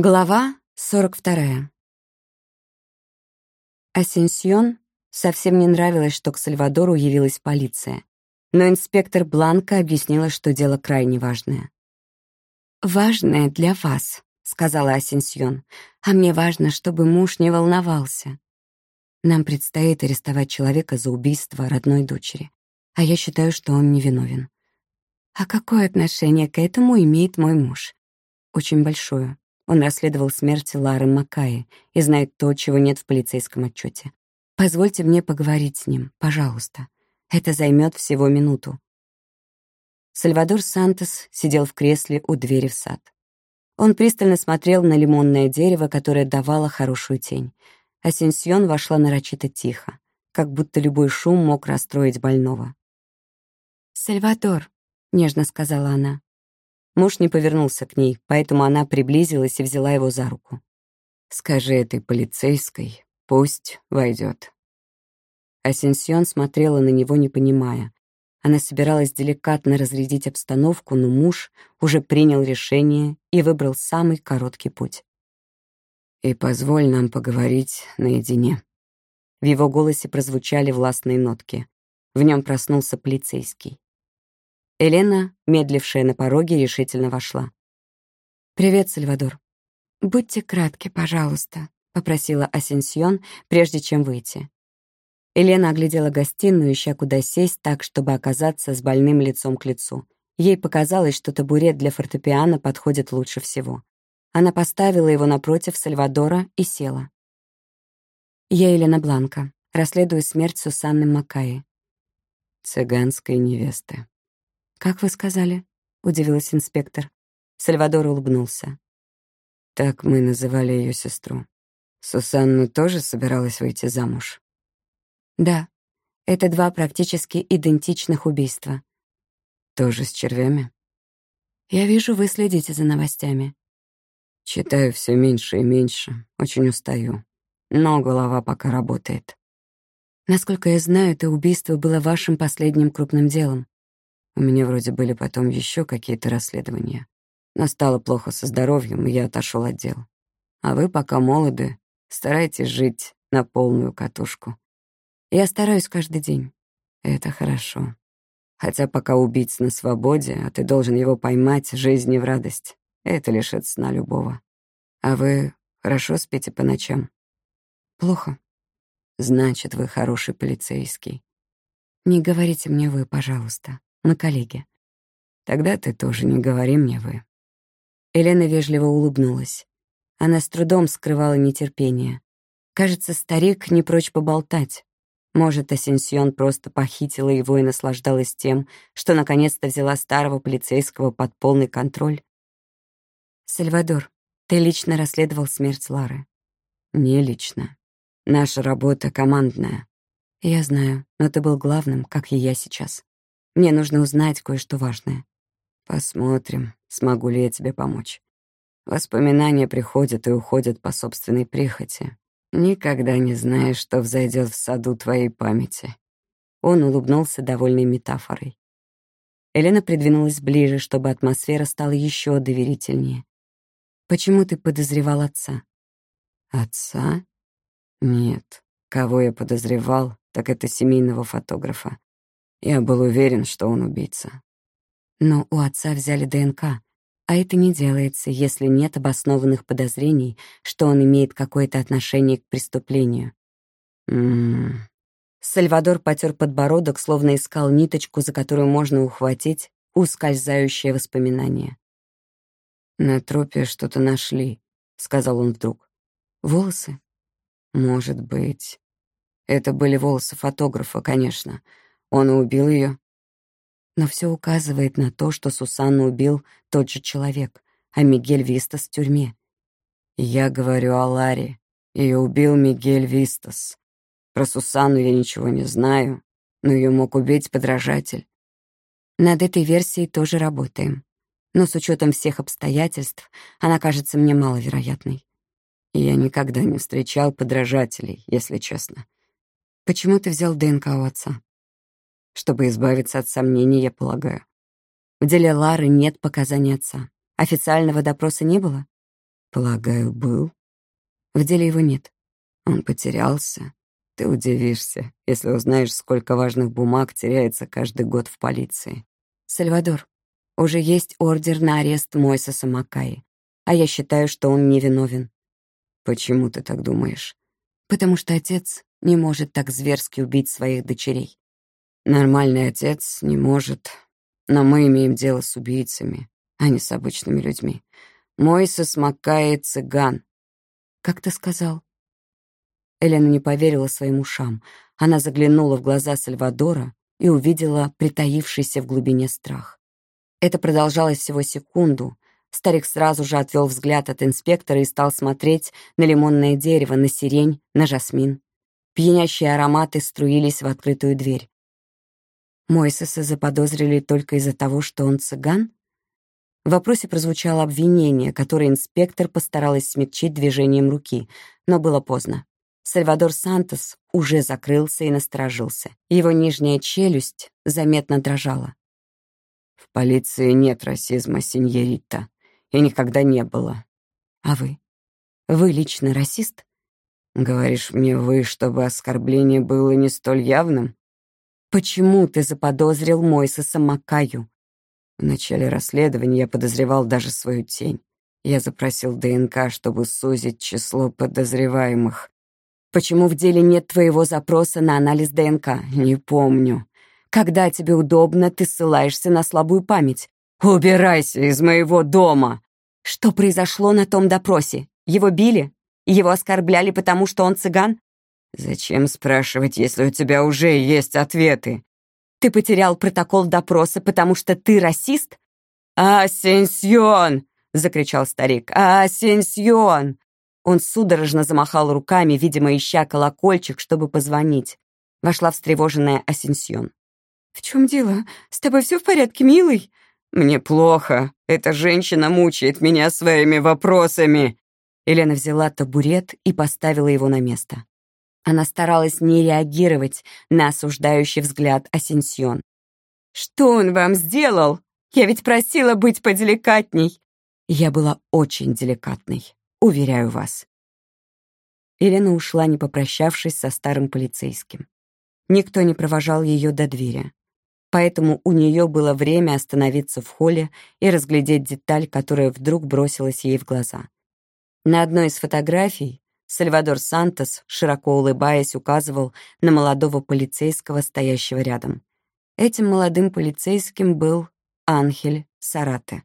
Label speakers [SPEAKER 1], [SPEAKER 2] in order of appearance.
[SPEAKER 1] Глава 42. Асенсион совсем не нравилось, что к Сальвадору явилась полиция, но инспектор Бланка объяснила, что дело крайне важное. «Важное для вас», — сказала Асенсион, «а мне важно, чтобы муж не волновался. Нам предстоит арестовать человека за убийство родной дочери, а я считаю, что он невиновен. А какое отношение к этому имеет мой муж? Очень большое. Он расследовал смерть Лары Макаи и знает то, чего нет в полицейском отчете. Позвольте мне поговорить с ним, пожалуйста. Это займет всего минуту. Сальвадор Сантос сидел в кресле у двери в сад. Он пристально смотрел на лимонное дерево, которое давало хорошую тень. Асенсион вошла нарочито тихо, как будто любой шум мог расстроить больного. «Сальвадор», — нежно сказала она, Муж не повернулся к ней, поэтому она приблизилась и взяла его за руку. «Скажи этой полицейской, пусть войдет. Асенсион смотрела на него, не понимая. Она собиралась деликатно разрядить обстановку, но муж уже принял решение и выбрал самый короткий путь. «И позволь нам поговорить наедине». В его голосе прозвучали властные нотки. В нем проснулся полицейский. Елена, медлившая на пороге, решительно вошла. «Привет, Сальвадор». «Будьте кратки, пожалуйста», — попросила Асенсион, прежде чем выйти. Елена оглядела гостиную, ища куда сесть так, чтобы оказаться с больным лицом к лицу. Ей показалось, что табурет для фортепиано подходит лучше всего. Она поставила его напротив Сальвадора и села. «Я Елена Бланка. Расследую смерть Сусанны Макаи».
[SPEAKER 2] «Цыганской невесты»,
[SPEAKER 1] «Как вы сказали?» — удивилась инспектор. Сальвадор улыбнулся.
[SPEAKER 2] Так мы называли ее сестру. Сусанна тоже собиралась выйти замуж?
[SPEAKER 1] Да. Это два практически идентичных убийства.
[SPEAKER 2] Тоже с червями?
[SPEAKER 1] Я вижу, вы следите за новостями.
[SPEAKER 2] Читаю все меньше и меньше. Очень устаю. Но голова пока работает.
[SPEAKER 1] Насколько я знаю, это убийство было вашим последним крупным делом.
[SPEAKER 2] У меня вроде были потом еще какие-то расследования. Но стало плохо со здоровьем, и я отошел от дел. А вы пока молоды, старайтесь жить на полную катушку.
[SPEAKER 1] Я стараюсь каждый день.
[SPEAKER 2] Это хорошо. Хотя пока убийц на свободе, а ты должен его поймать, жизнь не в радость. Это лишит сна любого. А вы хорошо спите по ночам?
[SPEAKER 1] Плохо.
[SPEAKER 2] Значит, вы хороший полицейский.
[SPEAKER 1] Не говорите мне вы, пожалуйста. Мы коллеги.
[SPEAKER 2] Тогда ты тоже не говори мне «вы».
[SPEAKER 1] Елена вежливо улыбнулась. Она с трудом скрывала нетерпение. Кажется, старик не прочь поболтать. Может, Асенсион просто похитила его и наслаждалась тем, что наконец-то взяла старого полицейского под полный контроль. «Сальвадор, ты лично расследовал смерть Лары?»
[SPEAKER 2] «Не лично. Наша работа командная».
[SPEAKER 1] «Я знаю, но ты был главным, как и я сейчас. Мне нужно узнать кое-что важное.
[SPEAKER 2] Посмотрим, смогу ли я тебе помочь. Воспоминания приходят и уходят по собственной прихоти. Никогда не знаешь, что взойдет в саду твоей памяти.
[SPEAKER 1] Он улыбнулся довольной метафорой. Елена придвинулась ближе, чтобы атмосфера стала еще доверительнее. «Почему ты подозревал отца?»
[SPEAKER 2] «Отца? Нет. Кого я подозревал, так это семейного фотографа. Я был уверен, что он убийца.
[SPEAKER 1] Но у отца взяли ДНК, а это не делается, если нет обоснованных подозрений, что он имеет какое-то отношение к преступлению.
[SPEAKER 2] М
[SPEAKER 1] Сальвадор потер подбородок, словно искал ниточку, за которую можно ухватить ускользающее воспоминание.
[SPEAKER 2] «На трупе что-то нашли», — сказал он вдруг.
[SPEAKER 1] «Волосы?»
[SPEAKER 2] «Может быть. Это были волосы фотографа, конечно. Он убил ее.
[SPEAKER 1] Но все указывает на то, что Сусанну убил тот же человек, а Мигель Вистас в тюрьме.
[SPEAKER 2] Я говорю о Ларе. Ее убил Мигель Вистас. Про Сусанну я ничего не знаю, но ее мог убить подражатель.
[SPEAKER 1] Над этой версией тоже работаем. Но с учетом всех обстоятельств она кажется мне маловероятной.
[SPEAKER 2] Я никогда не встречал подражателей, если честно.
[SPEAKER 1] Почему ты взял ДНК у отца?
[SPEAKER 2] Чтобы избавиться от сомнений, я полагаю.
[SPEAKER 1] В деле Лары нет показаний отца. Официального допроса не было?
[SPEAKER 2] Полагаю, был.
[SPEAKER 1] В деле его нет.
[SPEAKER 2] Он потерялся. Ты удивишься, если узнаешь, сколько важных бумаг теряется каждый год в полиции.
[SPEAKER 1] Сальвадор, уже есть ордер на арест Мойсеса Макаи, а я считаю, что он невиновен.
[SPEAKER 2] Почему ты так думаешь?
[SPEAKER 1] Потому что отец не может так зверски убить своих дочерей.
[SPEAKER 2] Нормальный отец не может, но мы имеем дело с убийцами, а не с обычными людьми. Мойсес Маккай — цыган.
[SPEAKER 1] Как ты сказал? Элена не поверила своим ушам. Она заглянула в глаза Сальвадора и увидела притаившийся в глубине страх. Это продолжалось всего секунду. Старик сразу же отвел взгляд от инспектора и стал смотреть на лимонное дерево, на сирень, на жасмин. Пьянящие ароматы струились в открытую дверь. Мойсеса заподозрили только из-за того, что он цыган? В вопросе прозвучало обвинение, которое инспектор постаралась смягчить движением руки, но было поздно. Сальвадор Сантос уже закрылся и насторожился. Его нижняя челюсть заметно дрожала.
[SPEAKER 2] «В полиции нет расизма, сеньорита, и никогда не было».
[SPEAKER 1] «А вы? Вы лично расист?»
[SPEAKER 2] Говоришь мне вы, чтобы оскорбление было не столь явным?
[SPEAKER 1] Почему ты заподозрил Мойсеса Макаю?
[SPEAKER 2] В начале расследования я подозревал даже свою тень. Я запросил ДНК, чтобы сузить число подозреваемых.
[SPEAKER 1] Почему в деле нет твоего запроса на анализ ДНК?
[SPEAKER 2] Не помню.
[SPEAKER 1] Когда тебе удобно, ты ссылаешься на слабую память.
[SPEAKER 2] Убирайся из моего дома!
[SPEAKER 1] Что произошло на том допросе? Его били? Его оскорбляли, потому что он цыган?
[SPEAKER 2] Зачем спрашивать, если у тебя уже есть ответы?
[SPEAKER 1] Ты потерял протокол допроса, потому что ты расист?
[SPEAKER 2] «Асенсион!» — закричал старик. «Асенсион!»
[SPEAKER 1] Он судорожно замахал руками, видимо, ища колокольчик, чтобы позвонить. Вошла встревоженная Асенсион. «В чем дело? С тобой все в порядке, милый?»
[SPEAKER 2] «Мне плохо. Эта женщина мучает меня своими вопросами.
[SPEAKER 1] Елена взяла табурет и поставила его на место. Она старалась не реагировать на осуждающий взгляд Асенсион. «Что он вам сделал? Я ведь просила быть поделикатней!» Я была очень деликатной, уверяю вас. Елена ушла, не попрощавшись со старым полицейским. Никто не провожал ее до двери. Поэтому у нее было время остановиться в холле и разглядеть деталь, которая вдруг бросилась ей в глаза. На одной из фотографий Сальвадор Сантос, широко улыбаясь, указывал на молодого полицейского, стоящего рядом. Этим молодым полицейским был Анхель Сарате.